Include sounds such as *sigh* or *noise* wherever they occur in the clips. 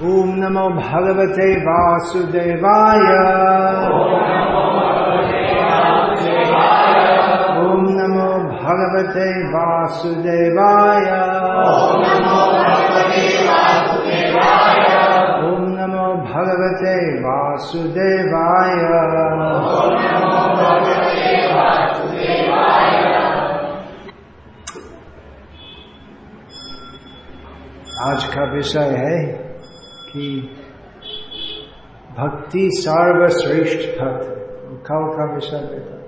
ॐ नमो भगवते वासुदेवाय। ॐ नमो भगवते वासुदेवाय। ॐ नमो भगवते वासुदेवाय। आज का विषय है कि भक्ति सर्वश्रेष्ठ पथ कल का विषय देखा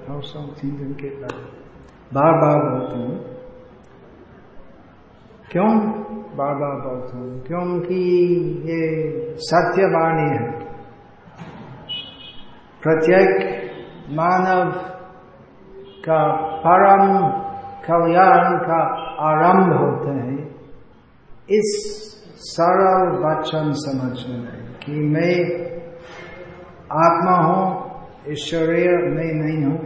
तीन दिन के बाद। बार बार बोलता हूँ, क्यों बार बार बोलता हूँ? क्योंकि ये सत्यवाणी है। प्रत्येक मानव का परम कल्याण का आरंभ होता है। इस सरल वचन समझने में कि मैं आत्मा हूँ, ईश्वरीय मैं नहीं हूँ।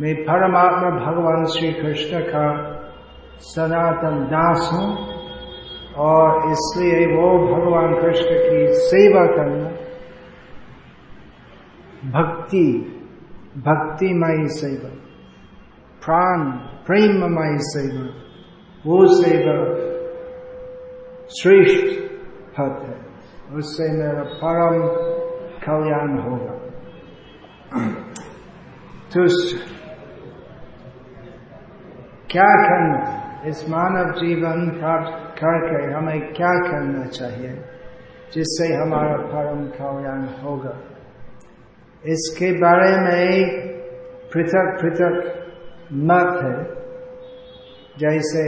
मैं परमात्मा भगवान श्री कृष्ण का सनातन दास हूँ और इसलिए वो भगवान कृष्ण की सेवा करना भक्ति, भक्तिमयी सेवा, प्राण, प्रेममयी सेवा, वो सेवा श्रेष्ठ पद है। उससे मेरा परम कल्याण होगा। तो क्या करना? इस मानव जीवन का करके हमें क्या करना चाहिए, जिससे हमारा परम कल्याण होगा? इसके बारे में पृथक पृथक मत है, जैसे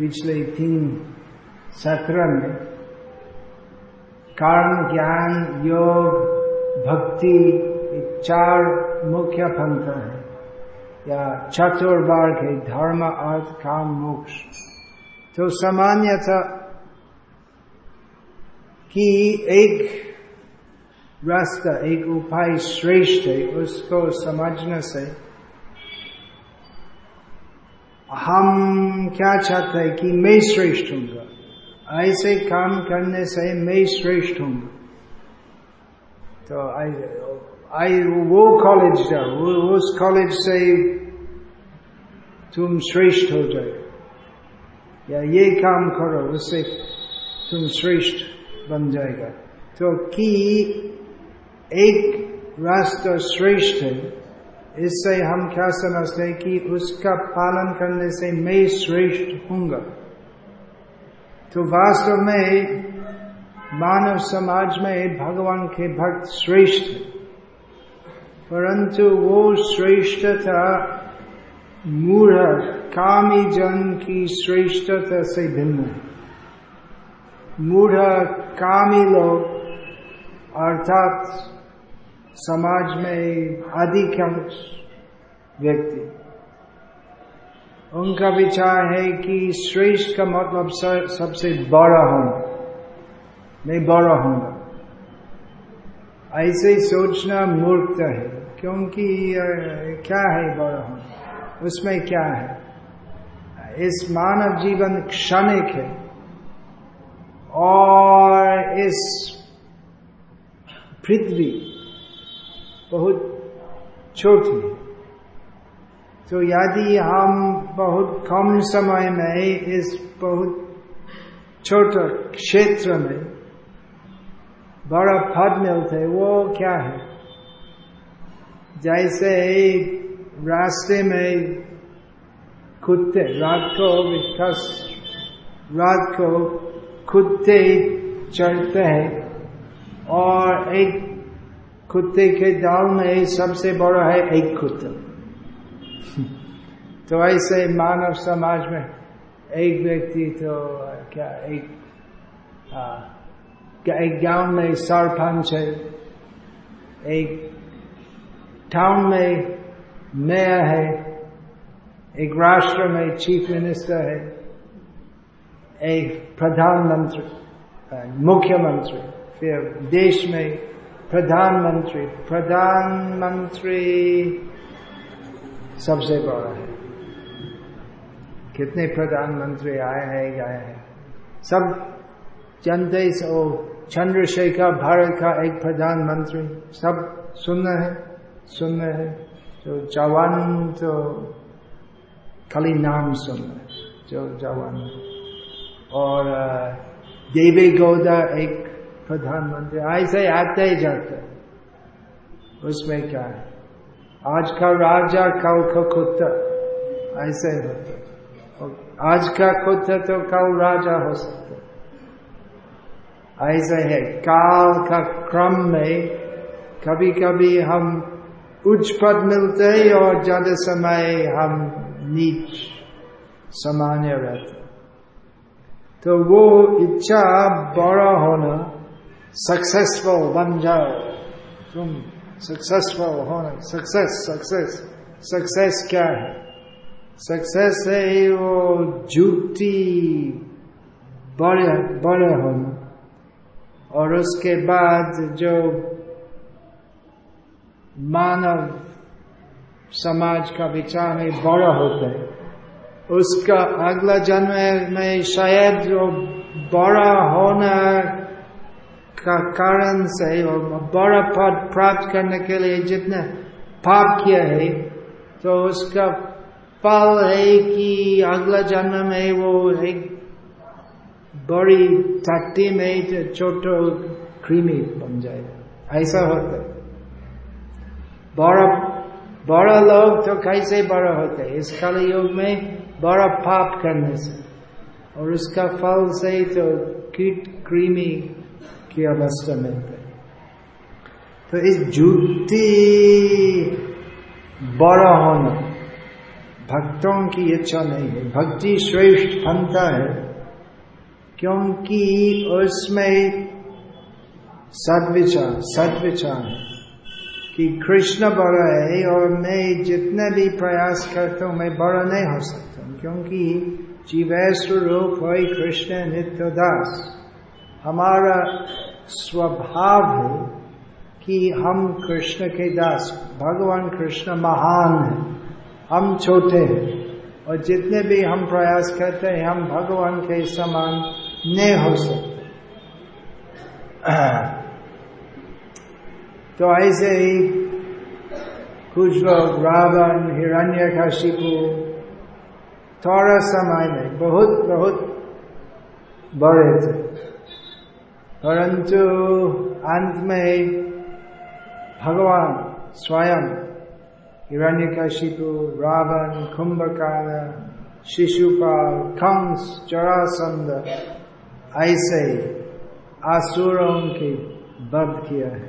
पिछले तीन सत्र में कर्म, ज्ञान, योग, भक्ति चार मुख्य पंथ है। या चतुर्वार के धर्म, अर्थ, काम, मोक्ष। तो सामान्यतः कि एक रास्ता, एक उपाय श्रेष्ठ है, उसको समझने से हम क्या चाहते हैं कि मैं श्रेष्ठ हूँगा ऐसे काम करने से मैं श्रेष्ठ हूँगा तो आई वो कॉलेज जाओ उस कॉलेज से तुम श्रेष्ठ हो जाए या ये काम करो, उससे तुम श्रेष्ठ बन जाएगा। तो कि एक रास्ता श्रेष्ठ है इससे हम क्या समझते हैं कि उसका पालन करने से मैं श्रेष्ठ हूँगा। तो वास्तव में मानव समाज में भगवान के भक्त श्रेष्ठ परंतु वो श्रेष्ठता मूढ़ कामी जन की श्रेष्ठता से भिन्न है। मूढ़ कामी लोग, अर्थात समाज में अधिकांश व्यक्ति। उनका विचार है कि श्रेष्ठ का मतलब सबसे बड़ा होना। मैं बड़ा होगा ऐसे ही सोचना मूर्ख है, क्योंकि क्या है बड़ा होना? उसमें क्या है? इस मानव जीवन क्षणिक है। और इस पृथ्वी बहुत छोटी तो यदि हम बहुत कम समय में इस बहुत छोटे क्षेत्र में बड़ा फल मिलते, वो क्या है? जैसे रास्ते में कुत्ते, रात को विकास, रात को कुत्ते चढ़ते हैं और एक कुत्ते के दाल में सबसे बड़ा है एक कुत्ता। *laughs* तो ऐसे मानव समाज में एक व्यक्ति तो क्या एक आ, क्या एक गाँव में सरपंच है एक टाउन में मेयर है एक राष्ट्र में चीफ मिनिस्टर है एक प्रधानमंत्री मुख्यमंत्री फिर देश में प्रधानमंत्री प्रधानमंत्री। सबसे बड़ा है। कितने प्रधानमंत्री आए हैं, गए हैं। सब जानते चंद्रशेखर भारत का एक प्रधानमंत्री। सब सुनना है सुनना है। जो जवान तो खाली नाम सुनना जो जवान। और देवी गौदा एक प्रधानमंत्री ऐसे आते ही जाते उसमें क्या है? आज का राजा कल का कुत्ता, ऐसे होता और आज का कुत्ता तो कल राजा हो सकता ऐसे है काल का क्रम में कभी कभी हम उच्च पद मिलते हैं और ज़्यादा समय हम नीच सामान्य रहते तो वो इच्छा बड़ा होना सक्सेसफुल बन जाओ तुम सक्सेसफुल होना सक्सेस सक्सेस सक्सेस क्या है सक्सेस है वो जुटी बड़े बड़े होना और उसके बाद जो मानव समाज का विचार में बड़ा होता है उसका अगला जन्म में शायद जो बड़ा होना का कारण से और बड़ा पद प्राप्त करने के लिए जितने पाप किया है तो उसका फल है कि अगला जन्म में वो एक बड़ी टट्टी में छोटो क्रीमी बन जाएगा ऐसा होता है। बड़ा बड़ा लोग तो कैसे बड़ा होते हैं? इस काली युग में बड़ा पाप करने से। और उसका फल से तो कीट क्रीमी की अवस्था में तो इस जुटी बड़ा होना, भक्तों की इच्छा नहीं है। भक्ति श्रेष्ठ बनता है, क्योंकि उसमें सदविचार सदविचार है कि कृष्ण बड़ा है और मैं जितने भी प्रयास करता हूँ, मैं बड़ा नहीं हो सकता, क्योंकि जीवेश्वर रूप हो कृष्ण नित्य दास। हमारा स्वभाव है कि हम कृष्ण के दास, भगवान कृष्ण महान है। हम छोटे हैं और जितने भी हम प्रयास करते हैं, हम भगवान के समान नहीं हो सकते। तो ऐसे ही कुछ लोग रावण हिरण्य काशिपु थोड़ा समय में बहुत बहुत बड़े थे। परंतु अंत में भगवान स्वयं हिरण्य कशिपु रावण कुंभकाल शिशुपाल, कंस चरासंद ऐसे आसुरों की बध किया है।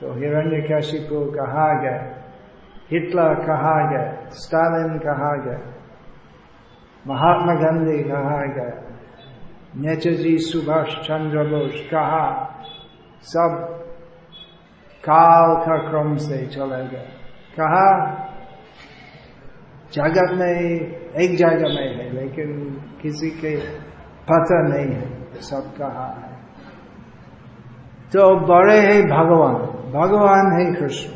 तो हिरण्य कशिपु कहा गया, हिटलर कहा गया, स्टालिन कहा गया, महात्मा गांधी कहा गया नेताजी सुभाष चंद्र बोस कहा सब काल का क्रम से चले गए। कहा, जगत में एक जगह में है, लेकिन किसी के पता नहीं है। सब कहा है। तो बड़े है भगवान भगवान है कृष्ण।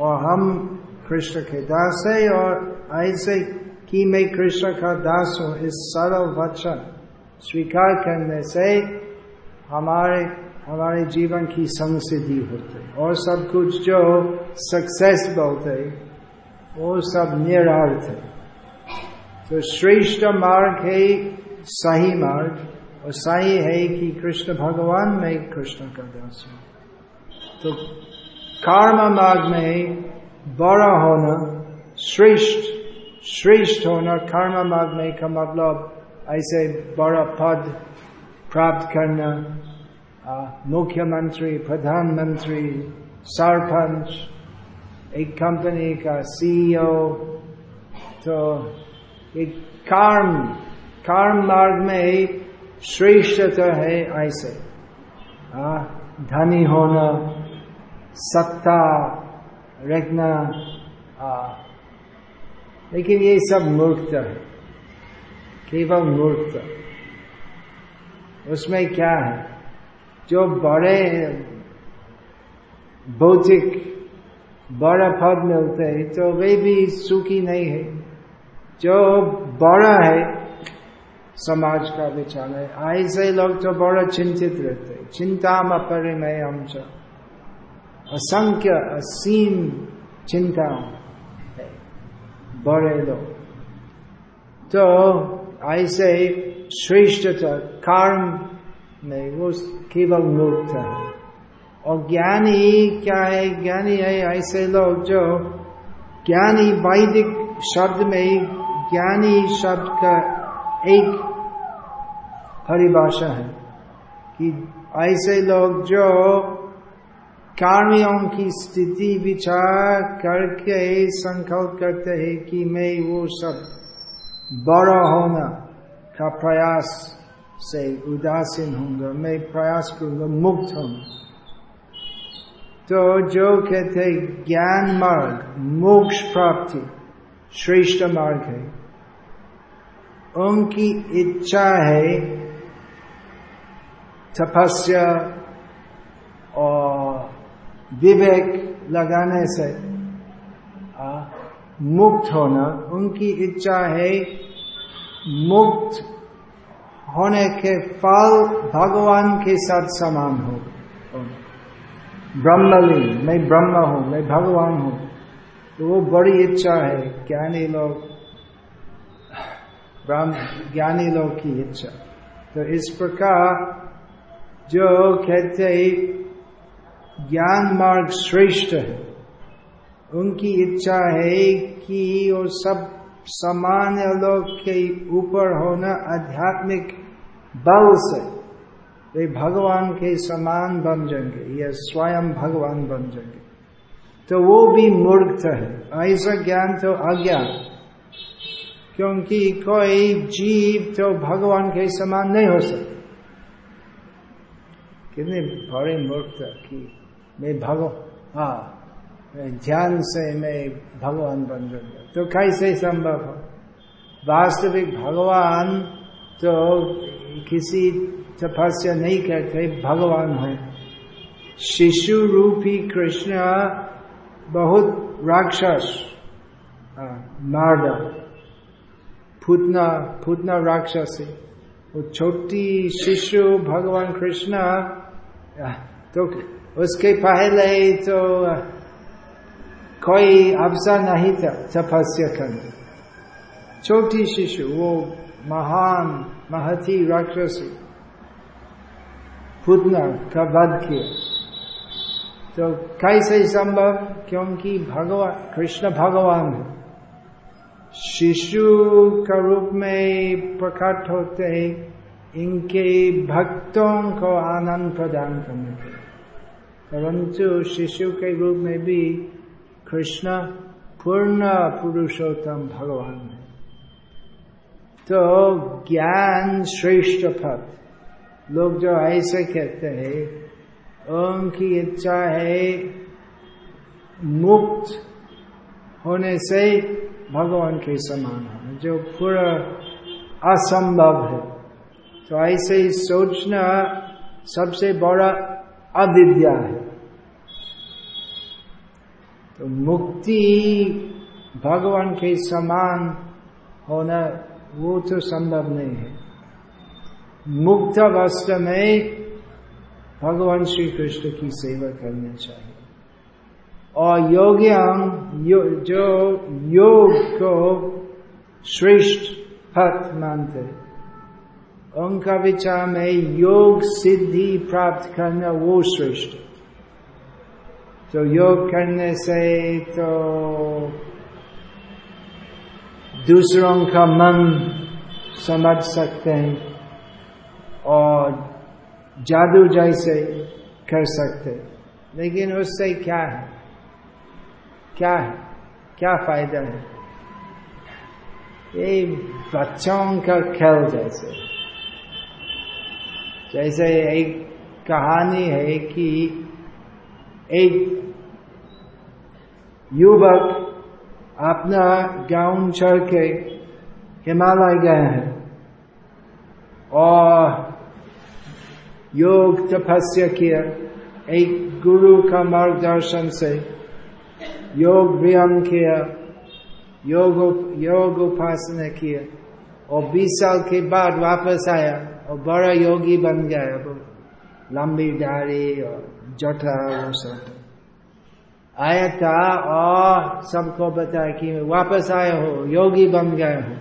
और हम कृष्ण के दास है और ऐसे कि मैं कृष्ण का दास हूँ, इस सरल वचन स्वीकार करने से हमारे हमारे जीवन की संसिद्धि होते और सब कुछ जो सक्सेस बोलते वो सब निरार्थ है तो श्रेष्ठ मार्ग है सही मार्ग, और सही है कि कृष्ण भगवान में कृष्ण का दास हो। तो कर्म मार्ग में बड़ा होना, श्रेष्ठ श्रेष्ठ होना कर्म मार्ग में का मतलब ऐसे बड़ा पद प्राप्त करना मुख्यमंत्री प्रधानमंत्री सरपंच एक कंपनी का सीईओ तो एक कर्म कर्म मार्ग में श्रेष्ठता है ऐसे धनी होना सत्ता रखना लेकिन ये सब मूर्खता है केवल मूर्त उसमें क्या है? जो बड़े भौतिक बड़ा पद मिलते हैं तो वे भी सुखी नहीं है। जो बड़ा है, समाज का विचार है। ऐसे लोग तो बड़ा चिंतित रहते हैं। चिंता में परिमय हम असंख्य, असीम चिंता है। बड़े लोग। तो ऐसे श्रेष्ठता कर्म में वो केवल मुक्त है और ज्ञानी क्या है ज्ञानी है ऐसे लोग जो ज्ञानी वैदिक शब्द में ज्ञानी शब्द का एक परिभाषा है कि ऐसे लोग जो कार्यों की स्थिति विचार करके संकल्प करते हैं कि मैं वो सब बड़ा होना का प्रयास से उदासीन होंगे मैं प्रयास करूँगा मुक्त होंगे तो जो कहते ज्ञान मार्ग मोक्ष प्राप्ति श्रेष्ठ मार्ग है उनकी इच्छा है तपस्या और विवेक लगाने से मुक्त होना। उनकी इच्छा है मुक्त होने के फल भगवान के साथ समान हो। ब्रह्मली मैं ब्रह्म हूँ, मैं भगवान हूँ। तो वो बड़ी इच्छा है, ज्ञानी लोग ज्ञानी लोग की इच्छा। तो इस प्रकार जो कहते ज्ञान मार्ग श्रेष्ठ है। उनकी इच्छा है कि वो सब सामान्य लोग के ऊपर होना आध्यात्मिक बल से वे भगवान के समान बन जाएँगे, या स्वयं भगवान बन जाएँगे। तो वो भी मूर्ख है। ऐसा ज्ञान तो अज्ञान। क्योंकि कोई जीव तो भगवान के समान नहीं हो सकता। कितने बड़े मूर्ख की मैं भगवान हाँ। ध्यान से मैं भगवान बन जाऊँगा। तो कैसे संभव हो? वास्तविक भगवान तो किसी तपस्या नहीं करते, भगवान है। शिशु रूपी कृष्ण बहुत राक्षस मार फूतना फूतना राक्षस। वो छोटी शिशु भगवान कृष्ण तो उसके पहले तो कोई अवसर नहीं था तपस्या करने छोटी शिशु, वो महान, महती राक्षसी। पुतना का वध किया। तो कैसे संभव? क्योंकि भगवान कृष्ण भगवान शिशु का रूप में प्रकट होते इनके भक्तों को आनंद प्रदान करने के परंतु शिशु के रूप में भी कृष्ण पूर्ण पुरुषोत्तम भगवान है तो ज्ञान श्रेष्ठ पथ लोग जो ऐसे कहते हैं, उनकी इच्छा है मुक्त होने से भगवान के समान होना, जो पूरा असंभव है। तो ऐसे ही सोचना सबसे बड़ा अविद्या है। तो मुक्ति भगवान के समान होना वो तो संभव नहीं है। मुक्त अवस्था में भगवान श्री कृष्ण की सेवा करनी चाहिए। और योग्यम यो, जो योग को श्रेष्ठ पथ मानते उनका विचार में योग सिद्धि प्राप्त करना वो श्रेष्ठ तो योग करने से तो दूसरों का मन समझ सकते हैं और जादू जैसे कर सकते लेकिन उससे क्या है? क्या है? क्या फ़ायदा है? ये बच्चों का खेल जैसे। जैसे एक कहानी है कि एक युवक अपना गाँव छोड़ के हिमालय गए हैं। और योग तपस्या किया। एक गुरु का मार्गदर्शन से योग व्यायाम किया, योग योग उपासना किया। और बीस साल के बाद वापस आया और बड़ा योगी बन गया। वो लंबी दाढ़ी और जटा वो सब। आया था और सबको बताया कि वापस आया हो, योगी बन गए हो।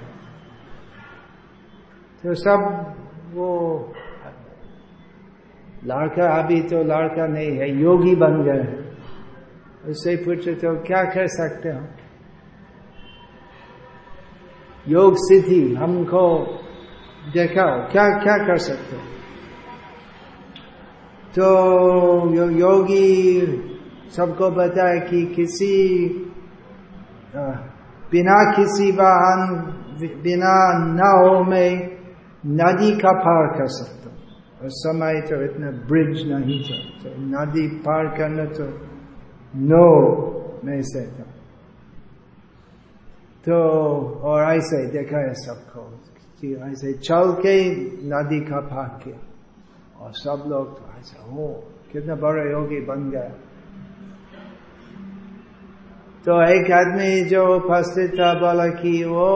तो सब वो, लड़का अभी तो लड़का नहीं है, योगी बन गए उससे पूछे तो क्या कर सकते हो? योग सिद्धि, हमको देखाओ, क्या क्या कर सकते हो? तो यो, योगी सबको बताए कि किसी बिना किसी वाहन बिना नाव में नदी का पार कर सकता उस समय तो इतना ब्रिज नहीं था तो नदी पार करना तो नो नहीं से था तो और ऐसे देखा है सबको कि ऐसे चल के नदी का पार किया। और सब लोग तो ऐसा हो कितना बड़े योगी बन गए। तो एक आदमी जो उपस्थित था, बोला कि वो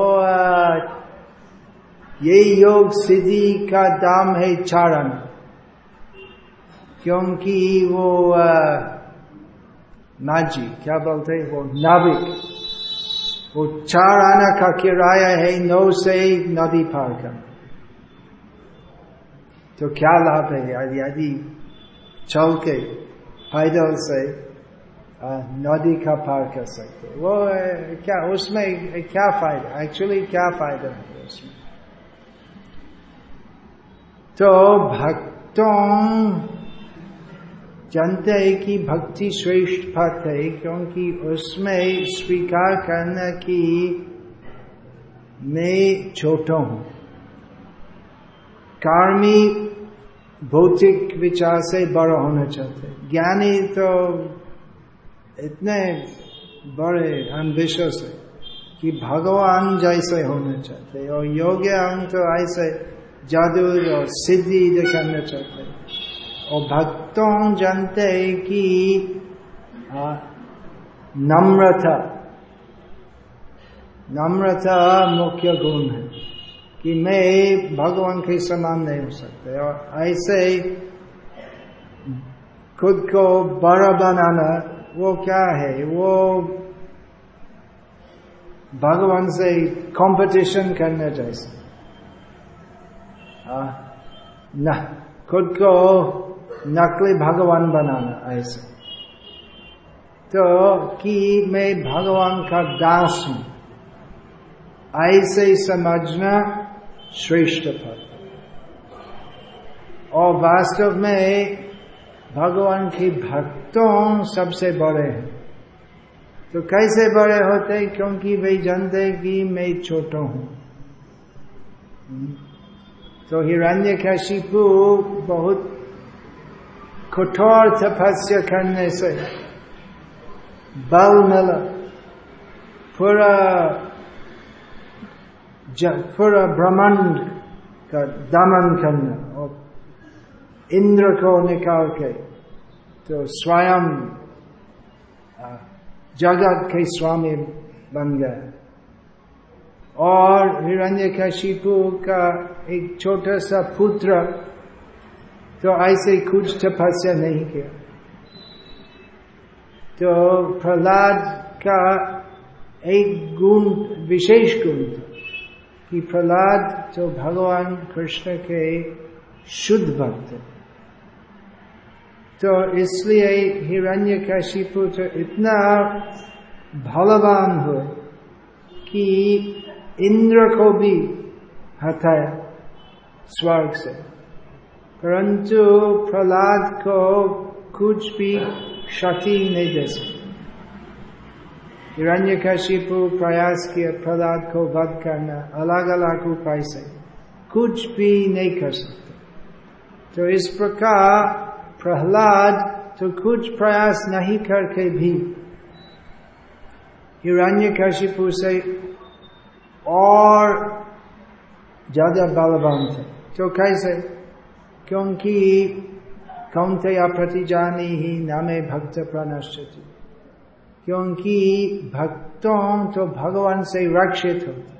ये योग सिद्धि का दाम है चारण, क्योंकि वो नाजी, क्या बोलते हैं, वो नाविक, वो चार आना का किराया है नौ से नदी पार करना। तो क्या लाभ है? यदि चल के पैदल से नदी का पार कर सकते वो क्या, उसमें क्या फ़ायदा? एक्चुअली क्या फ़ायदा है उसमें? तो भक्तों, जानते हैं कि भक्ति श्रेष्ठ पथ है, क्योंकि उसमें स्वीकार करना कि मैं छोटा हूँ। कार्मी भौतिक विचार से बड़ा होना चाहते ज्ञानी तो इतने बड़े एम्बिशस है कि भगवान जैसे होना चाहते और योग्य अंग तो ऐसे जादू और सिद्धि दिखाना चाहते और भक्तों जानते कि नम्रता नम्रता मुख्य गुण है। कि मैं भगवान के समान नहीं हो सकते। और ऐसे खुद को बड़ा बनाना, वो क्या है? वो भगवान से कंपटीशन करने जैसे। न, खुद को नकली भगवान बनाना ऐसे। तो कि मैं भगवान का दास हूँ, ऐसे समझना श्रेष्ठ पद। और वास्तव में भगवान की भक्तों सबसे बड़े हैं। तो कैसे बड़े होते? क्योंकि वे जानते कि मैं छोटा हूँ। तो हिरण्य कशिपु बहुत कठोर तपस्या करने से बल मिला। पूरा पूरा ब्रह्मांड का दमन करना और इंद्र को निकाल के तो स्वयं जगत के स्वामी बन गए। और हिरण्य कशिपु का एक छोटा सा पुत्र तो ऐसे कुछ तपस्या नहीं किया। तो प्रहलाद का एक गुण, विशेष गुण था। कि प्रहलाद जो भगवान कृष्ण के शुद्ध भक्त तो इसलिए हिरण्य कशिपु तो इतना बलवान हो कि इंद्र को भी हटाया स्वर्ग से। परंतु प्रहलाद को कुछ भी शक्ति नहीं दे सकते। हिरण्य कशिपु प्रयास किया प्रहलाद को वध करना अलग अलग उपाय से कुछ भी नहीं कर सकते। तो इस प्रकार प्रहलाद तो कुछ प्रयास नहीं करके भी हिरण्य कशिपु से और ज़्यादा बलवान थे। तो कैसे? क्योंकि कौनते प्रति जानी ही नामे भक्त प्रणश्यति क्योंकि भक्तों तो भगवान से रक्षित होते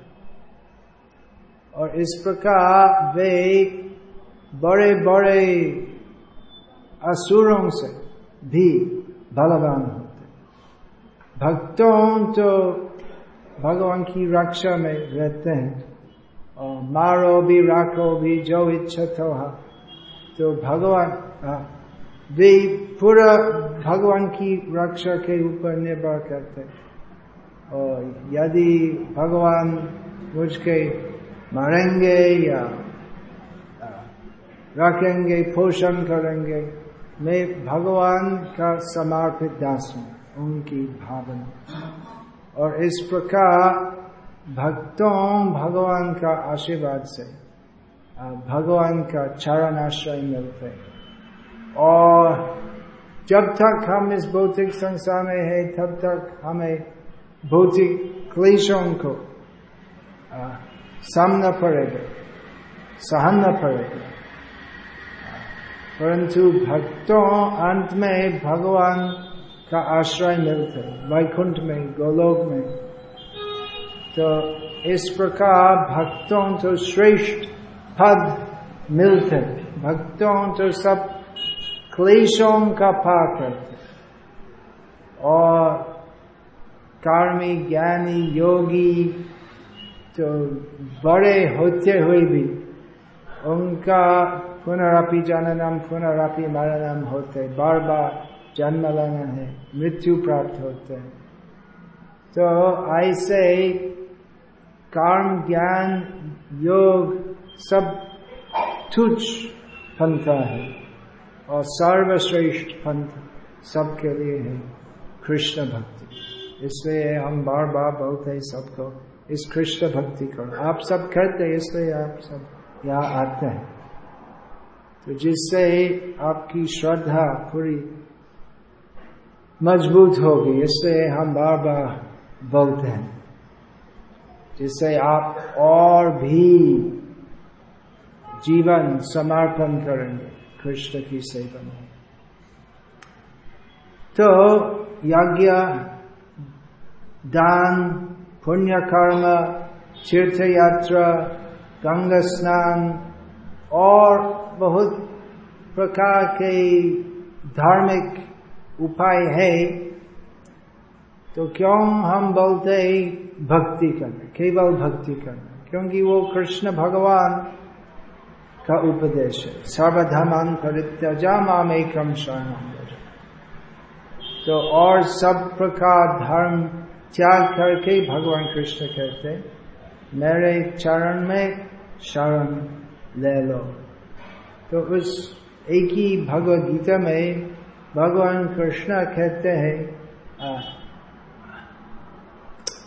और इस प्रकार वे बड़े बड़े असुरों से भी बलवान होते भक्तों तो भगवान की रक्षा में रहते हैं। और मारो भी, राखो भी, जो इच्छा तो तो भगवान वे पूरा भगवान की रक्षा के ऊपर निर्भर करते और यदि भगवान मुझके मारेंगे या रखेंगे पोषण करेंगे मैं भगवान का समर्पित दास हूँ उनकी भावना और इस प्रकार भक्तों भगवान का आशीर्वाद से भगवान का चरण आश्रय मिलते और जब तक हम इस भौतिक संसार में है, तब तक हमें भौतिक क्लेशों को सामना पड़ेगा, सहना पड़ेगा। परंतु भक्तों अंत में भगवान का आश्रय मिलते वैकुंठ में, गोलोक में। तो इस प्रकार भक्तों तो श्रेष्ठ पद मिलते भक्तों तो सब क्लेशों का पार करते और कार्मी, ज्ञानी, योगी तो बड़े होते हुए भी उनका पुनरापि जननम, पुनरापि मरणम होते बार बार जन्म लेना है, मृत्यु प्राप्त होते हैं। तो ऐसे कर्म, ज्ञान, योग सब तुच्छ पंथा है। और सर्वश्रेष्ठ पंथ सबके लिए है कृष्ण भक्ति। इसलिए हम बार बार बोलते हैं सबको, इस कृष्ण भक्ति करो आप सब कहते हैं, इसलिए आप सब यहाँ आते हैं। तो जिससे आपकी श्रद्धा पूरी मज़बूत होगी, इसलिए हम बार बार बोलते हैं। जिससे आप और भी जीवन समर्पण करेंगे। कृष्ण की सेवा में। तो यज्ञ, दान पुण्य कर्म तीर्थ यात्रा गंगा स्नान और बहुत प्रकार के धार्मिक उपाय है। तो क्यों हम बोलते भक्ति करना? केवल भक्ति करना? क्योंकि वो कृष्ण भगवान का उपदेश है। सर्वधमान परित्यजा माम एकम शरण तो और सब प्रकार धर्म त्याग करके भगवान कृष्ण कहते, मेरे चरण में शरण ले लो। तो उस एक ही भगवत गीता में भगवान कृष्ण कहते हैं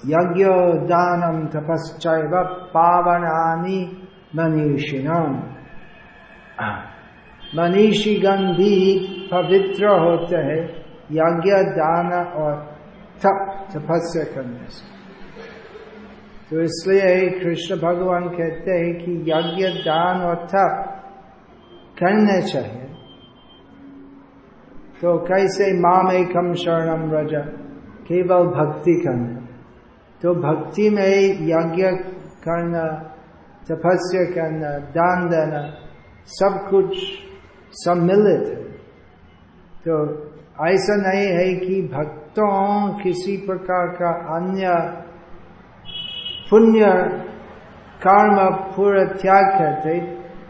यज्ञ दानम तपश्चैव पावनानि मनीषिणम। मनीषी गंधी पवित्र होते हैं, यज्ञ, दान और तप, तपस्या करने से। तो इसलिए कृष्ण भगवान कहते हैं कि यज्ञ, दान और तप करने चाहिए। तो कैसे माम एकम शरणम रजा केवल भक्ति करना। तो भक्ति में यज्ञ करना, तपस्या करना, दान देना सब कुछ सम्मिलित है तो ऐसा नहीं है कि भक्तों किसी प्रकार का अन्य पुण्य कर्म पूरा त्याग करते,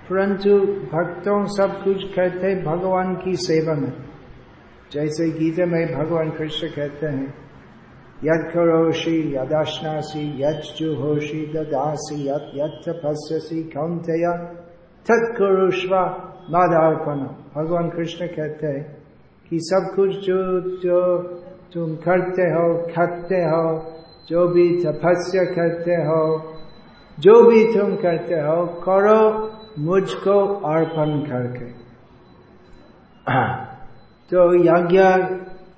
परंतु भक्तों सब कुछ कहते भगवान की सेवा में। जैसे गीता में भगवान कृष्ण कहते हैं, यद करोषि यदाशनासी यजुहोषि ददासी यद यपस्यसी कौंतया तत्कुरुष्व मादार्पण भगवान कृष्ण कहते हैं कि सब कुछ जो जो तुम करते हो, खाते हो, जो भी तपस्या करते हो, जो भी तुम करते हो, करो मुझको अर्पण करके। *clears throat* तो यज्ञ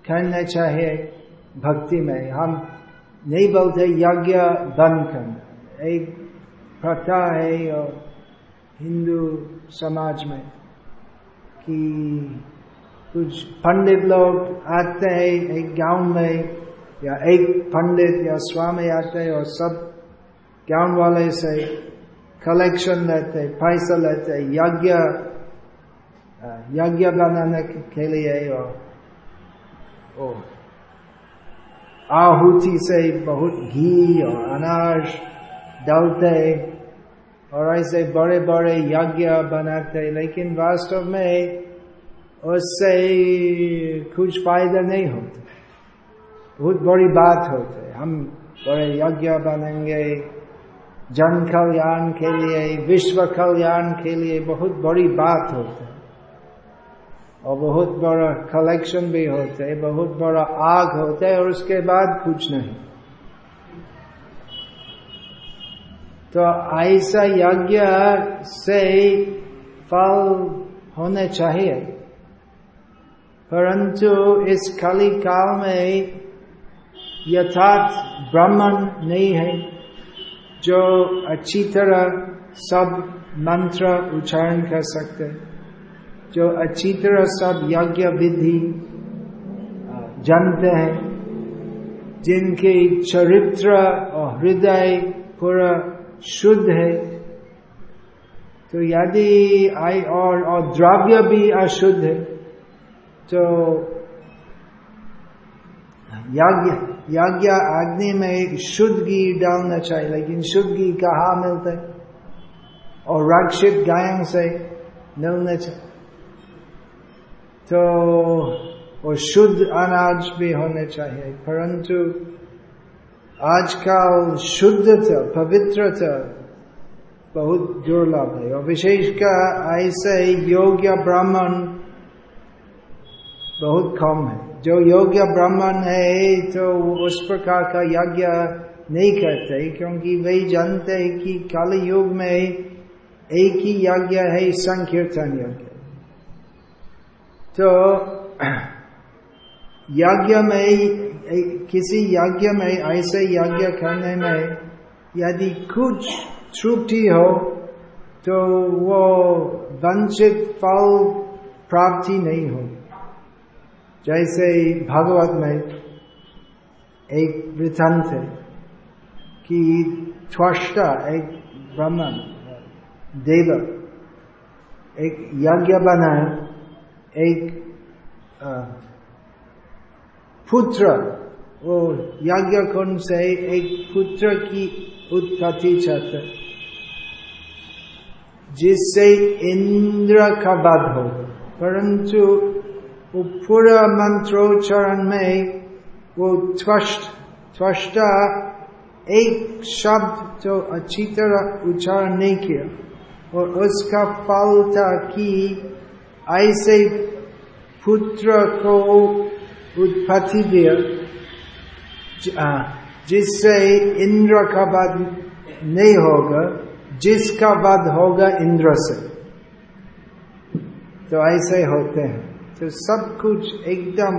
करना चाहिए भक्ति में। हम नहीं बोलते यज्ञ बंद करना। एक प्रथा है और हिंदू समाज में कि कुछ पंडित लोग आते हैं एक गाँव में या एक पंडित या स्वामी आते हैं और सब ज्ञान वाले से कलेक्शन लेते पैसा लेते यज्ञ यज्ञ बनाने के लिए और, और आहुति से बहुत घी और अनाज डालते और ऐसे बड़े बड़े यज्ञ बनाते लेकिन वास्तव में उससे कुछ फ़ायदा नहीं होता। बहुत बड़ी बात होते हम बड़े यज्ञ बनेंगे जन कल्याण के लिए, विश्व कल्याण के लिए बहुत बड़ी बात होती है। और बहुत बड़ा कलेक्शन भी होते है, बहुत बड़ा आग होता है, और उसके बाद कुछ नहीं। तो ऐसा यज्ञ से फल होने चाहिए। परंतु इस कली काल में यथार्थ ब्राह्मण नहीं है, जो अच्छी तरह सब मंत्र उच्चारण कर सकते जो अच्छी तरह सब यज्ञ विधि जानते हैं, जिनके चरित्र और हृदय पूरा शुद्ध है। तो यदि आई और, और द्रव्य भी अशुद्ध है तो यज्ञ यज्ञ अग्नि में शुद्ध घी डालना चाहिए लेकिन शुद्ध घी कहा मिलता है? और रक्षित गायों से मिलना चाहिए। तो वो शुद्ध अनाज भी होने चाहिए परंतु आजकल शुद्धता पवित्रता बहुत दुर्लभ है। और विशेषकर ऐसे योग्य ब्राह्मण बहुत कम है। जो योग्य ब्राह्मण है तो उस प्रकार का यज्ञ नहीं करते, क्योंकि वे जानते हैं कि काली युग में एक ही यज्ञ है, संकीर्तन यज्ञ। तो *clears throat* यज्ञ में किसी यज्ञ में, ऐसे यज्ञ करने में यदि कुछ त्रुटि हो तो वो वंचित फल प्राप्ति नहीं हो। जैसे भगवत में एक वृथन थे कि त्वष्टा एक ब्राह्मण, देव, एक यज्ञ बनाया एक पुत्र। वो यज्ञ कुंड से एक पुत्र की उत्पत्ति चाहते जिससे इंद्र का वध हो। परंतु वो पूरा मंत्रोच्चारण में वो त्वष्ट एक शब्द जो अच्छी तरह उच्चारण नहीं किया। और उसका फल था कि ऐसे पुत्र को उत्पत्ति जिससे इंद्र का वध नहीं होगा जिसका वध होगा इंद्र से तो ऐसे होते हैं। तो सब कुछ एकदम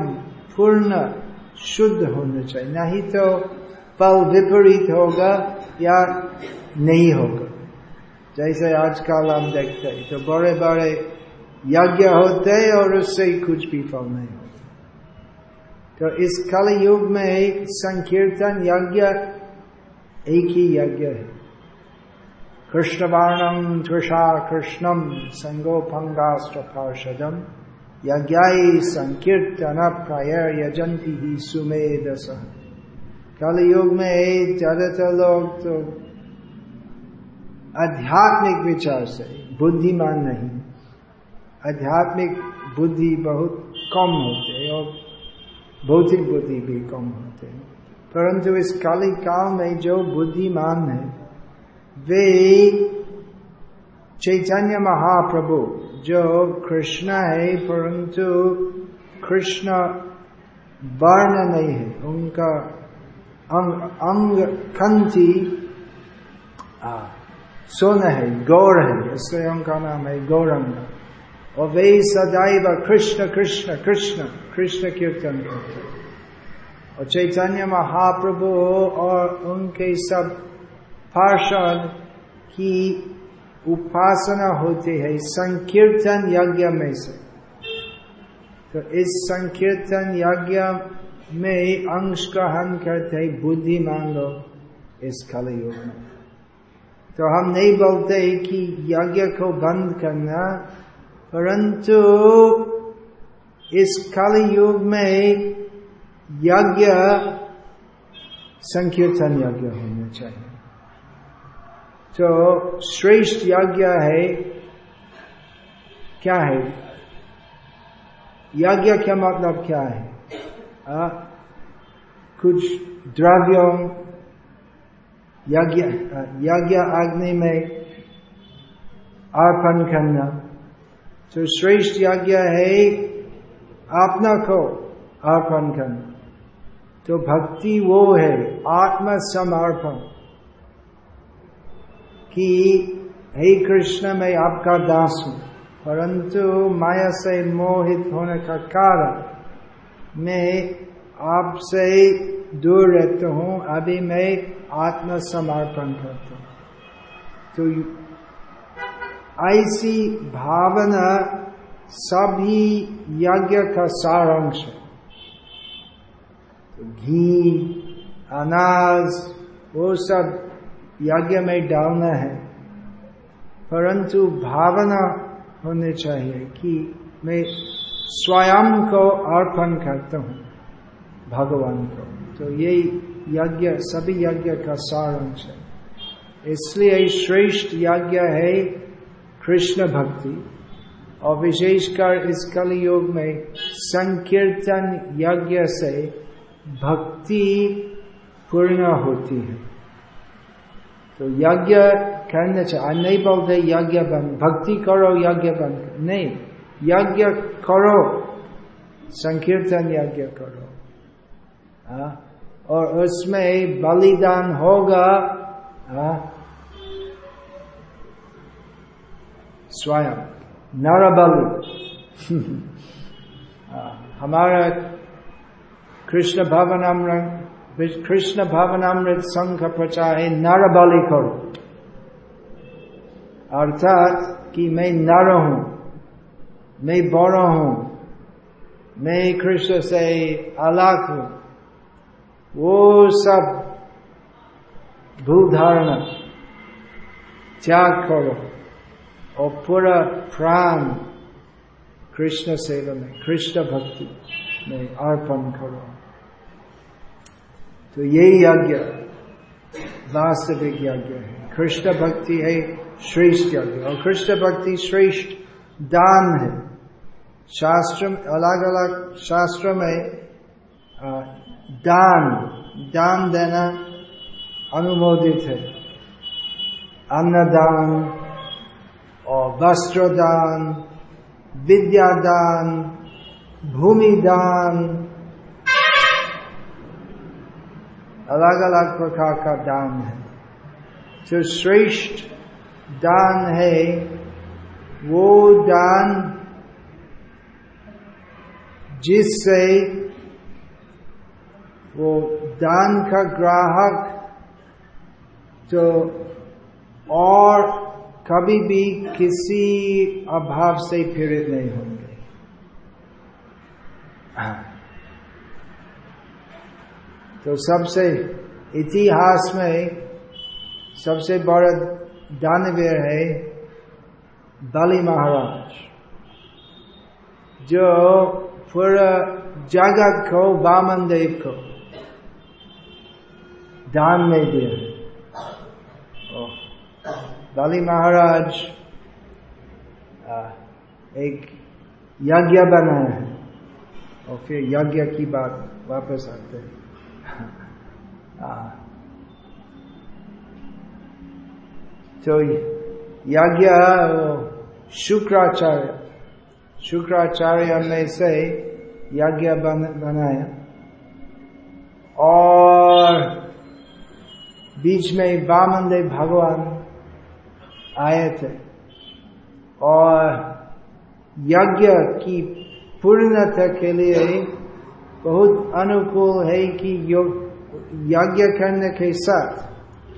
पूर्ण, शुद्ध होना चाहिए। नहीं तो फल विपरीत होगा या नहीं होगा। जैसे आजकल हम देखते हैं तो बड़े बड़े यज्ञ होते हैं और उससे कुछ भी फल नहीं तो इस कल युग में एक संकीर्तन यज्ञ एक ही यज्ञ है। कृष्ण वर्णम त्वषा कृष्णम संगोपंगास्त्र पार्षदम यज्ञाई संकीर्तन प्राय यजंती ही सुमेध कल युग में ज़्यादातर लोग तो आध्यात्मिक विचार से बुद्धिमान नहीं। आध्यात्मिक बुद्धि बहुत कम होते और भौतिक बुद्धि भी कम होते हैं। परंतु इस काली काल में जो बुद्धिमान है, वे चैतन्य महाप्रभु, जो कृष्ण है, परंतु कृष्ण वर्ण नहीं है। उनका अंग अंग कंति सोना है, गौर है, इसलिए उनका नाम है गौरंग। और वे सदैव कृष्ण कृष्ण कृष्ण कृष्ण कीर्तन करते। और चैतन्य महाप्रभु और उनके सब पार्षद की उपासना होती है संकीर्तन यज्ञ में से। तो इस संकीर्तन यज्ञ में अंश ग्रहण करते बुद्धिमान लोग इस कलयुग में। तो हम नहीं बोलते कि यज्ञ को बंद करना परंतु इस काली युग में यज्ञ संकीर्तन यज्ञ होना चाहिए। तो श्रेष्ठ यज्ञ है क्या है? यज्ञ क्या मतलब क्या है? आ, कुछ द्रव्यों यज्ञ यज्ञ अग्नि में अर्पण करना। तो श्रेष्ठ यज्ञ है अपना को अर्पण करना। तो भक्ति वो है आत्म समर्पण कि हे कृष्ण, मैं आपका दास हूँ, परंतु माया से मोहित होने का कारण, मैं आपसे दूर रहता हूँ, अभी मैं आत्म समर्पण करता हूँ। तो ऐसी भावना सभी यज्ञ का सारांश है। घी, अनाज, वो सब यज्ञ में डालना है। परंतु भावना होने चाहिए कि मैं स्वयं को अर्पण करता हूँ, भगवान को। तो यही यज्ञ, सभी यज्ञ का सारांश है। इसलिए श्रेष्ठ यज्ञ है कृष्ण भक्ति और विशेषकर इस कलयुग में संकीर्तन यज्ञ से भक्ति पूर्ण होती है तो यज्ञ करना चाहिए नहीं बोलते यज्ञ बन भक्ति करो, यज्ञ बन नहीं, यज्ञ करो, संकीर्तन यज्ञ करो आ? और उसमें बलिदान होगा हाँ? स्वयं नरबल हमारा कृष्ण भवन कृष्ण भवनामृत संघ प्रचार है नर बलि करो अर्थात कि मैं नर हूँ मैं बड़ा हूँ मैं कृष्ण से अलग हूँ वो सब भूधारण त्याग करो और पूरा प्राण कृष्ण सेवा में, कृष्ण भक्ति में अर्पण करो। तो यही यज्ञ वास्तविक यज्ञ है। कृष्ण भक्ति है श्रेष्ठ यज्ञ और कृष्ण भक्ति श्रेष्ठ दान है। शास्त्र, अलग अलग शास्त्र में दान दान देना अनुमोदित है। अन्नदान और वस्त्र दान विद्या दान भूमि दान अलग अलग प्रकार का दान है। जो श्रेष्ठ दान है, वो दान जिससे वो दान का ग्राहक तो और कभी भी किसी अभाव से पीड़ित नहीं होंगे। हाँ। तो सबसे इतिहास में सबसे बड़ा दानवीर है बलि महाराज, जो पूरा जगत को बामन देव को दान में दिया बलि महाराज एक यज्ञ बनाया है और फिर यज्ञ की बात वापस आते हैं। *laughs* तो यज्ञ शुक्राचार्य शुक्राचार्य में से यज्ञ बन, बनाया और बीच में बामन देव भगवान आए थे। और यज्ञ की पूर्णता के लिए बहुत अनुकूल है कि यज्ञ करने के साथ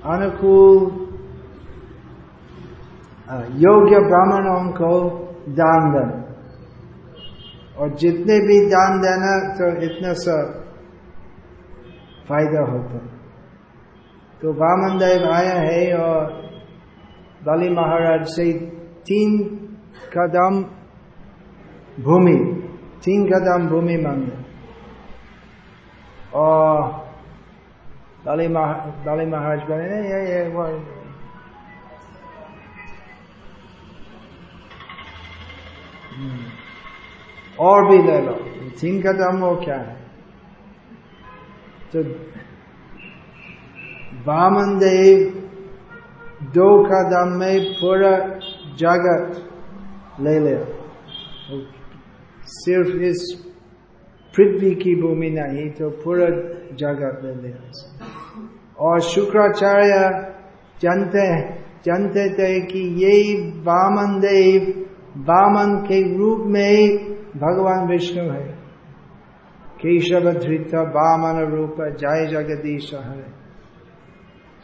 अनुकूल योग्य ब्राह्मणों को दान देना। और जितने भी दान देना तो इतना सा फ़ायदा होता। तो वामन देव आया है और बलि महाराज से तीन कदम भूमि तीन कदम भूमि मांगे और बलि महाराज बोले ये ये वो। और भी ले लो तीन कदम वो क्या है तो वामन देव दो का कदम में पूरा जगत ले लिया सिर्फ़ इस पृथ्वी की भूमि नहीं तो पूरा जगत ले लिया और शुक्राचार्य जानते जानते थे कि यही वामन देव वामन के रूप में भगवान विष्णु है केशव धृत वामन रूप जय जगदीश है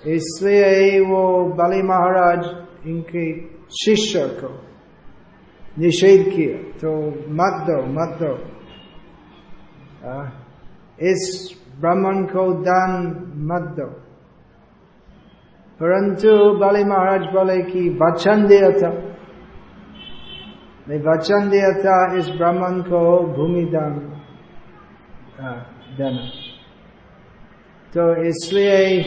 इसलिए वो बलि महाराज इनके शिष्य को निषेध किया। तो मत दो मत दो। इस ब्राह्मण को दान मत दो। परंतु बलि महाराज बोले कि वचन दिया था। मैं वचन दिया था इस ब्राह्मण को भूमि दान देना। तो इसलिए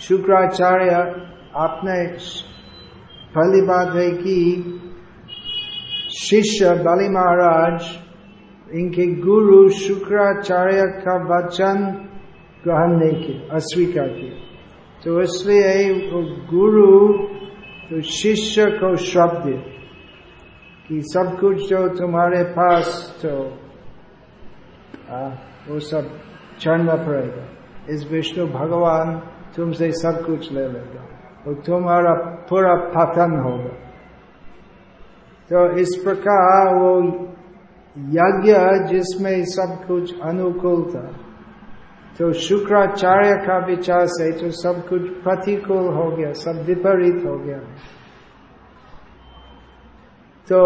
शुक्राचार्य आपने पहली बात है कि शिष्य बलि महाराज इनके गुरु शुक्राचार्य का वचन ग्रहण नहीं किया अस्वीकार किया। तो इसलिए गुरु तो शिष्य को शब्द कि सब कुछ जो तुम्हारे पास तो आ, वो सब चढ़ना पड़ेगा। इस विष्णु भगवान तुमसे सब कुछ ले लेगा। और तुम्हारा पूरा पतन होगा। तो इस प्रकार वो यज्ञ जिसमें सब कुछ अनुकूल था तो शुक्राचार्य का विचार से तो सब कुछ प्रतिकूल हो गया, सब विपरीत हो गया। तो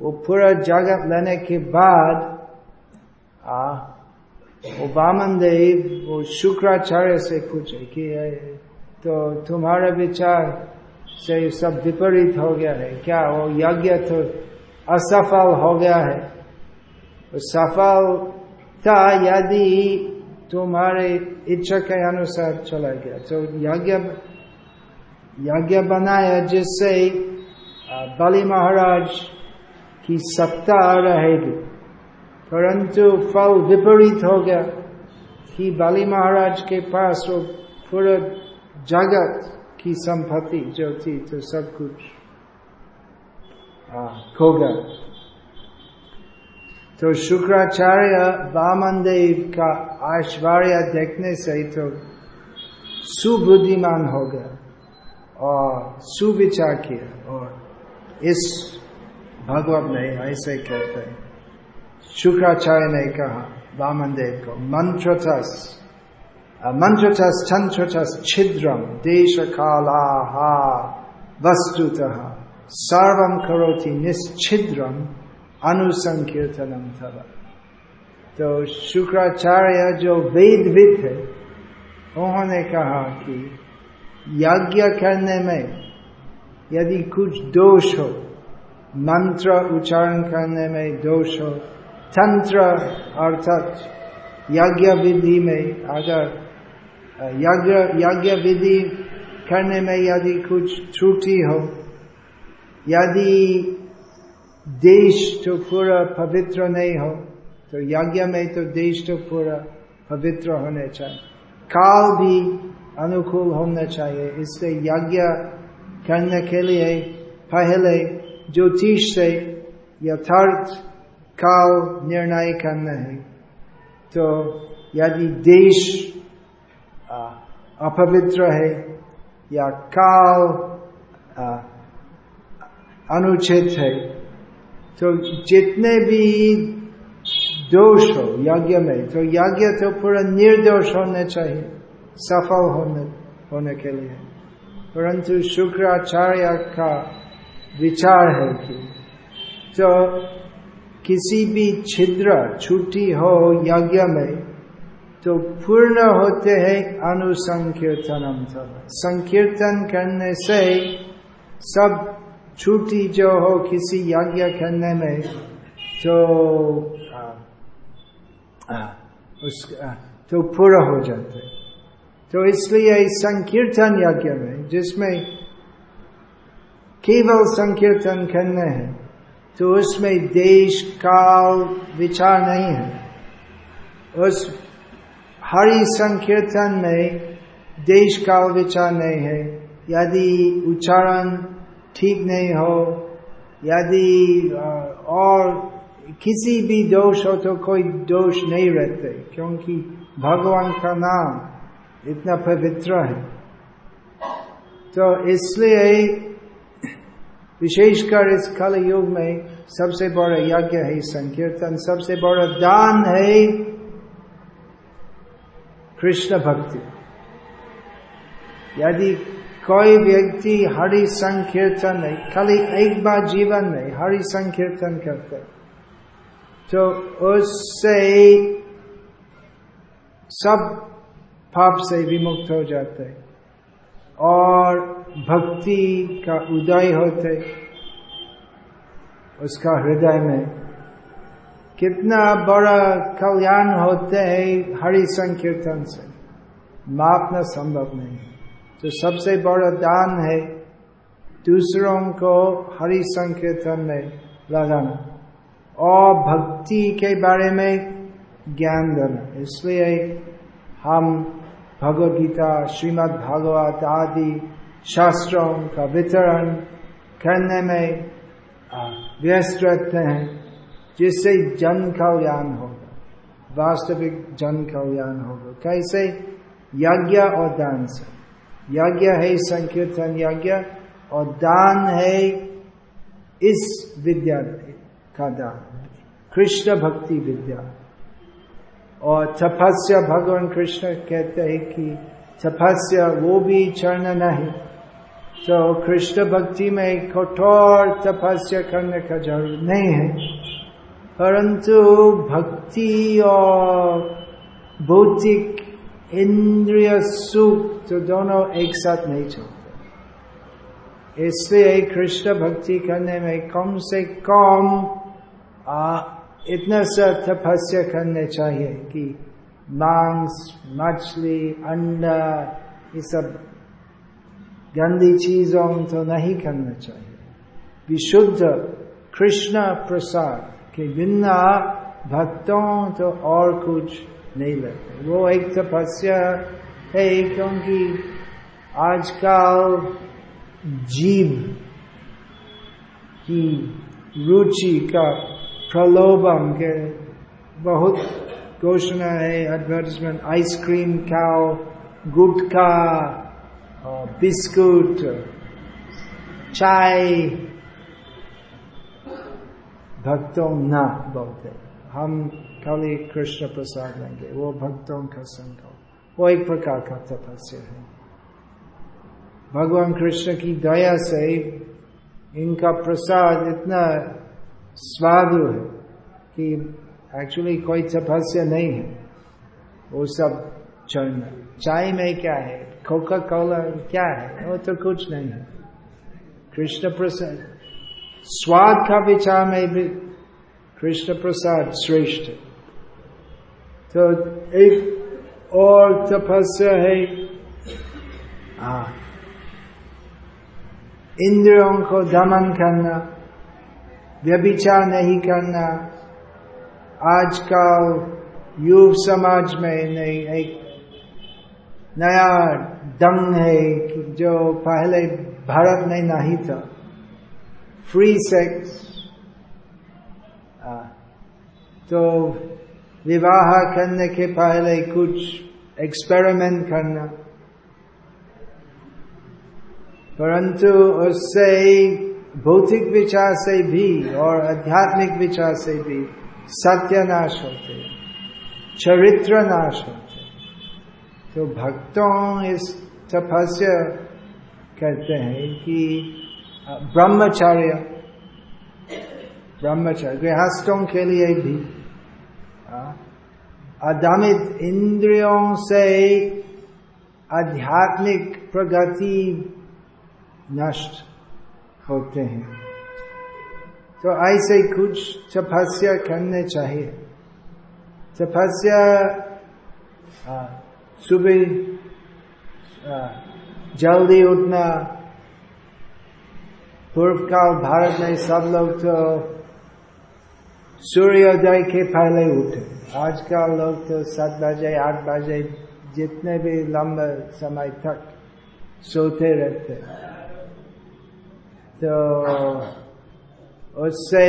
वो पूरा जगत लेने के बाद वामन देव, वो शुक्राचार्य से पूछे कि तो तुम्हारा विचार से सब विपरीत हो गया है, क्या वो यज्ञ तो असफल हो गया है? सफल था यदि तुम्हारे इच्छा के अनुसार चला गया तो यज्ञ यज्ञ बनाया जिससे बलि महाराज की सत्ता रहेगी। परंतु फल विपरीत हो गया कि बाली महाराज के पास वो पूरा जगत की संपत्ति जो थी तो सब कुछ खो गया। तो शुक्राचार्य वामन देव का ऐश्वर्य देखने से ही तो सुबुद्धिमान हो गया और सुविचार किया और इस भगवत ने ऐसे कहते हैं। शुक्राचार्य ने कहा वामन देव को मंत्रथस मंत्रथस तंत्रथस छिद्रम देश काला हा वस्तुतः। सर्वम करोति निश्चिद्रम अनुसंकीर्तनम था तो शुक्राचार्य जो वेद वेदविद है, उन्होंने कहा कि यज्ञ करने में यदि कुछ दोष हो, मंत्र उच्चारण करने में दोष हो तंत्र अर्थात यज्ञ विधि में अगर यज्ञ यज्ञ विधि करने में यदि कुछ त्रुटि हो यदि देश तो पूरा पवित्र नहीं हो तो यज्ञ में तो देश तो पूरा पवित्र होने चाहिए काल भी अनुकूल होना चाहिए इससे यज्ञ करने के लिए पहले ज्योतिष से यथार्थ काल निर्णय करना है तो यदि देश अपवित्र है या काल अनुचित है तो जितने भी दोष हो यज्ञ में तो यज्ञ तो पूरा निर्दोष होने चाहिए सफल होने होने के लिए परंतु शुक्राचार्य का विचार है कि तो किसी भी छिद्र छुट्टी हो यज्ञ में तो पूर्ण होते हैं अनुसंकीर्तनम संकीर्तन करने से सब छुट्टी जो हो किसी यज्ञ करने में तो आ, आ, उस आ, तो पूरा हो जाते तो इसलिए संकीर्तन यज्ञ में जिसमें केवल संकीर्तन करने हैं तो उसमें देश, काल विचार नहीं है। उस हरि संकीर्तन में देश, काल विचार नहीं है। यदि उच्चारण ठीक नहीं हो, यदि और किसी भी दोष हो तो कोई दोष नहीं रहते, क्योंकि भगवान का नाम इतना पवित्र है। तो इसलिए विशेषकर इस कल युग में सबसे बड़ा यज्ञ है, संकीर्तन। सबसे बड़ा दान है कृष्ण भक्ति। यदि कोई व्यक्ति हरि संकीर्तन नहीं, खाली एक बार जीवन में हरि संकीर्तन करते तो उससे सब पाप से विमुक्त हो जाते और भक्ति का उदय होते, उसका हृदय में कितना बड़ा कल्याण होते है हरि संकीर्तन से। मापना संभव नहीं। तो सबसे बड़ा दान है दूसरों को हरि संकीर्तन में लगाना। और भक्ति के बारे में ज्ञान देना। इसलिए हम भगवद गीता श्रीमद् भागवत आदि शास्त्रों का वितरण करने में व्यस्त रहते हैं, जिससे जन कल्याण होगा, वास्तविक जन का कल्याण होगा। कैसे? यज्ञ और दान से। यज्ञ है संकीर्तन यज्ञ और दान है इस विद्या का दान। कृष्ण भक्ति विद्या। और तपस्या, भगवान कृष्ण कहते हैं कि तपस्या वो भी चरण नहीं तो कृष्ण भक्ति में कठोर तपस्या करने का ज़रूर नहीं है परंतु भक्ति और भौतिक इंद्रिय सुख तो दोनों एक साथ नहीं चलते इसलिए कृष्ण भक्ति करने में कम से कम आ, इतना सा तपस्या करने चाहिए कि मांस मछली अंडा ये सब गंदी चीज़ों तो नहीं करना चाहिए। विशुद्ध कृष्ण प्रसाद के बिना भक्तों तो और कुछ नहीं लगते। वो एक तपस्या है, क्योंकि आजकल जीव की रुचि का प्रलोभन के बहुत घोषणा है एडवर्टाइजमेंट आइसक्रीम खाओ, गुटखा बिस्कुट चाय भक्तों न बोलते हम खाली कृष्ण प्रसाद लेंगे वो भक्तों का संकल्प वो एक प्रकार का तपस्या है भगवान कृष्ण की दया से इनका प्रसाद इतना स्वादु है कि एक्चुअली कोई तपस्या नहीं है वो सब चढ़ना चाय में क्या है? कोका कोला क्या है? वो तो कुछ नहीं है। कृष्ण प्रसाद स्वाद का विचार में भी कृष्ण प्रसाद श्रेष्ठ। तो एक और तपस्या है। हाँ इंद्रियों को दमन करना, व्यभिचार नहीं करना, आजकल युग समाज में नहीं, एक नया दंग है जो पहले भारत में नहीं था। फ्री सेक्स तो विवाह करने के पहले कुछ एक्सपेरिमेंट करना। परंतु उससे भौतिक विचार से भी और आध्यात्मिक विचार से भी सत्यानाश होते चरित्र नाश होते तो भक्तों इस तपस्या कहते हैं कि ब्रह्मचर्य ब्रह्मचर्य, गृहस्थों के लिए भी अदमित इंद्रियों से आध्यात्मिक प्रगति नष्ट होते हैं। तो ऐसे कुछ तपस्या करने चाहिए। तपस्या सुबह जल्दी उठना पूर्व काल भारत में सब लोग तो सूर्योदय के पहले उठे। आजकल लोग तो सात बजे, आठ बजे, जितने भी लंबे समय तक सोते रहते। तो उससे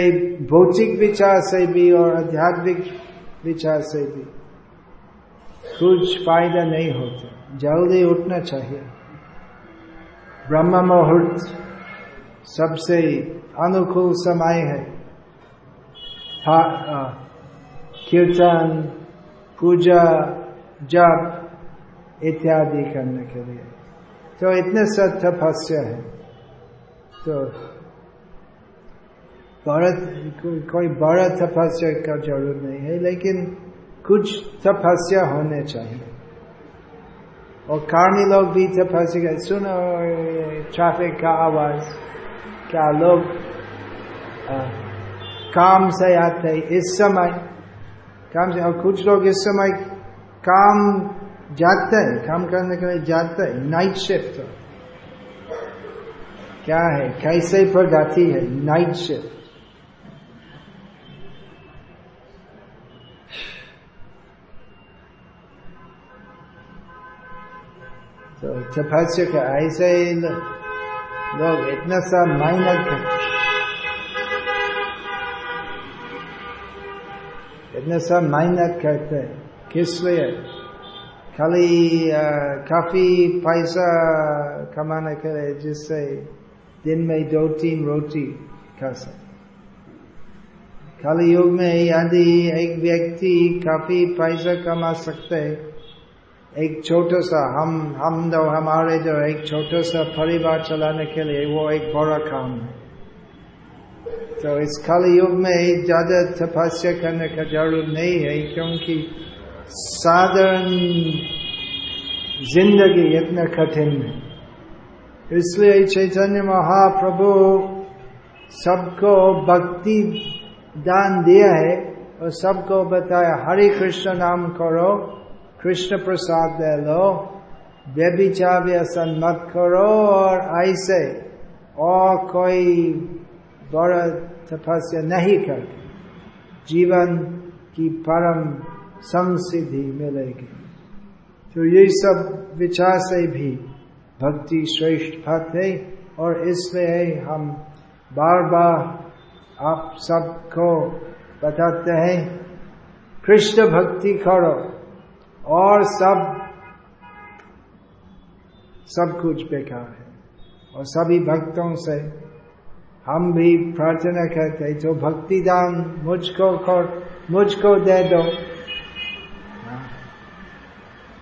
भौतिक विचार से भी और आध्यात्मिक विचार से भी। कुछ फ़ायदा नहीं होता। जल्दी उठना चाहिए। ब्रह्म मुहूर्त सबसे अनुकूल समय है। कीर्तन, पूजा, जप इत्यादि करने के लिए। तो इतने सब तपस्या है। तो बड़ा कोई बड़ा तपस्या का ज़रूरत नहीं है, लेकिन कुछ तपस्या होने चाहिए। और कारणी लोग भी तपस्या सुनो, ट्रैफ़िक का आवाज़, क्या लोग काम से आते इस समय, काम से, और कुछ लोग इस समय काम जाते हैं, काम करने के लिए जाते हैं नाइट शिफ्ट क्या है? कैसे प्रगति है? नाइट शिफ्ट तो तपस्या का ऐसे लोग इतना सा माइनर करते इतने सब मेहनत करते किस लिए? खाली काफ़ी पैसा कमाने करे जिससे दिन में दो तीन रोटी खा सकते खाली युग में यदि एक व्यक्ति काफ़ी पैसा कमा सकते एक छोटा सा, हम हम दो हमारे जो एक छोटा सा परिवार चलाने के लिए वो एक बड़ा काम है। तो इस खाली युग में ज़्यादा तपस्या करने का ज़रूरत नहीं है, क्योंकि साधारण ज़िंदगी इतना कठिन है। इसलिए चैतन्य महाप्रभु सबको भक्ति दान दिया है और सबको बताया, हरे कृष्ण नाम करो। कृष्ण प्रसाद दे लो व्यभिचार व्यसन मत करो और ऐसे और कोई बड़ा तपस्या नहीं कर जीवन की परम संसिद्धि मिलेगी तो ये सब विचार से भी भक्ति श्रेष्ठ पथ है और इसलिए हम बार बार आप सबको बताते हैं कृष्ण भक्ति करो और सब सब कुछ बेकार है। और सभी भक्तों से हम भी प्रार्थना करते तो भक्ति दान मुझको कर, मुझको दे दो।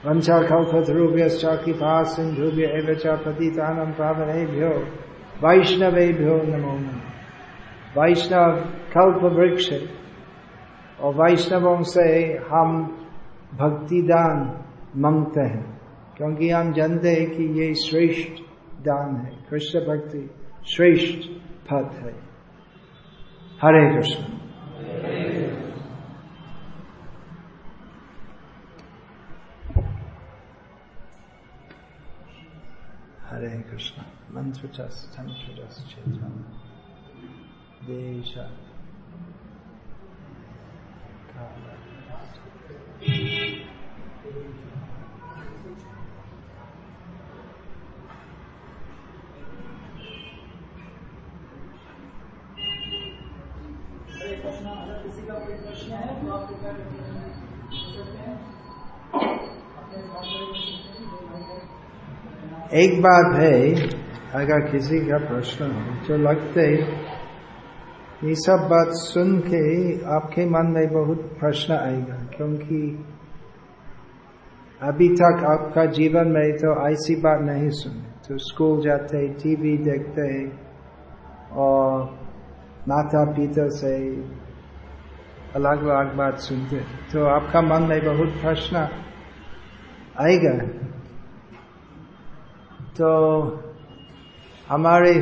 वंशा कल्पतरुभ्य कृपा सिंधुभ्य एवं पतितानम पावनेभ्यो वैष्णवेभ्यो नमो नम। वैष्णव कल्प वृक्ष और वैष्णवों से हम भक्ति दान मांगते हैं। क्योंकि हम जानते हैं कि ये श्रेष्ठ दान है। कृष्ण भक्ति श्रेष्ठ पथ है। हरे कृष्ण। हरे कृष्ण। मंत्र क्षेत्र। देश एक बात है अगर किसी का प्रश्न हो तो लगते ये सब बात सुन के आपके मन में बहुत प्रश्न आएगा, क्योंकि अभी तक आपका जीवन में तो ऐसी बात नहीं सुने। तो स्कूल जाते टीवी देखते और माता पिता से अलग अलग बात सुनते तो आपका मन में बहुत प्रश्न आएगा। तो हमारे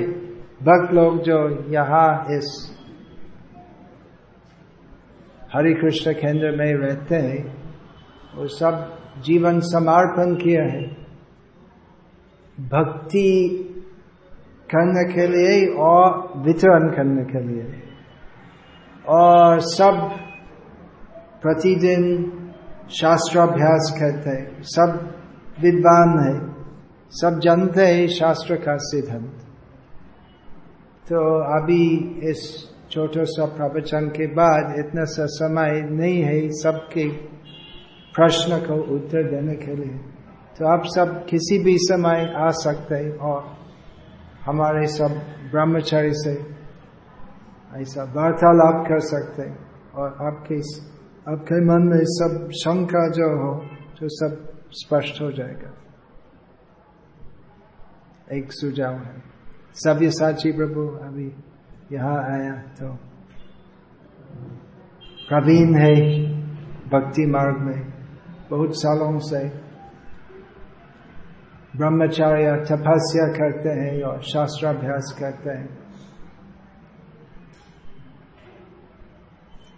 भक्त लोग जो यहाँ इस हरे कृष्ण केंद्र में रहते हैं, वो सब जीवन समर्पण किया है। भक्ति करने के लिए और वितरण करने के लिए। और सब प्रतिदिन शास्त्राभ्यास करते हैं। सब विद्वान है। सब जानते हैं शास्त्र का सिद्धांत। तो अभी इस छोटे सा प्रवचन के बाद इतना सा समय नहीं है, सबके प्रश्न को उत्तर देने के लिए। तो आप सब किसी भी समय आ सकते हैं और हमारे सब ब्रह्मचारी से ऐसा वार्तालाप कर सकते हैं। और आपके आपके मन में सब शंका जो हो तो सब स्पष्ट हो जाएगा। एक सुझाव है। सभ्य साची प्रभु, अभी यहाँ आया तो प्रवीण है भक्ति मार्ग में। बहुत सालों से ब्रह्मचार्य तपस्या करते हैं और शास्त्राभ्यास करते हैं।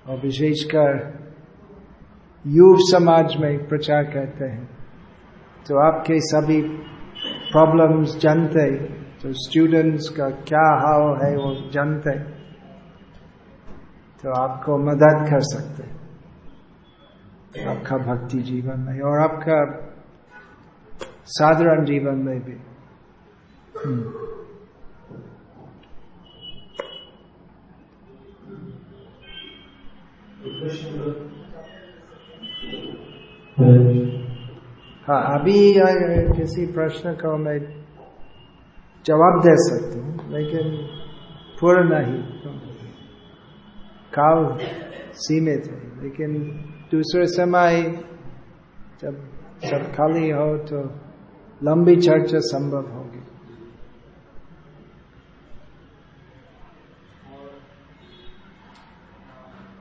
और विशेषकर युव समाज में प्रचार करते हैं। तो आपके सभी प्रॉब्लम्स जानते तो स्टूडेंट्स का क्या हाव है वो जानते तो आपको मदद कर सकते आपका भक्ति जीवन में और आपका साधारण जीवन में भी। हाँ अभी किसी प्रश्न को मैं जवाब दे सकते हूँ, लेकिन पूर्ण नहीं काल सीमित है, लेकिन दूसरे समय जब सब खाली हो तो लंबी चर्चा संभव होगी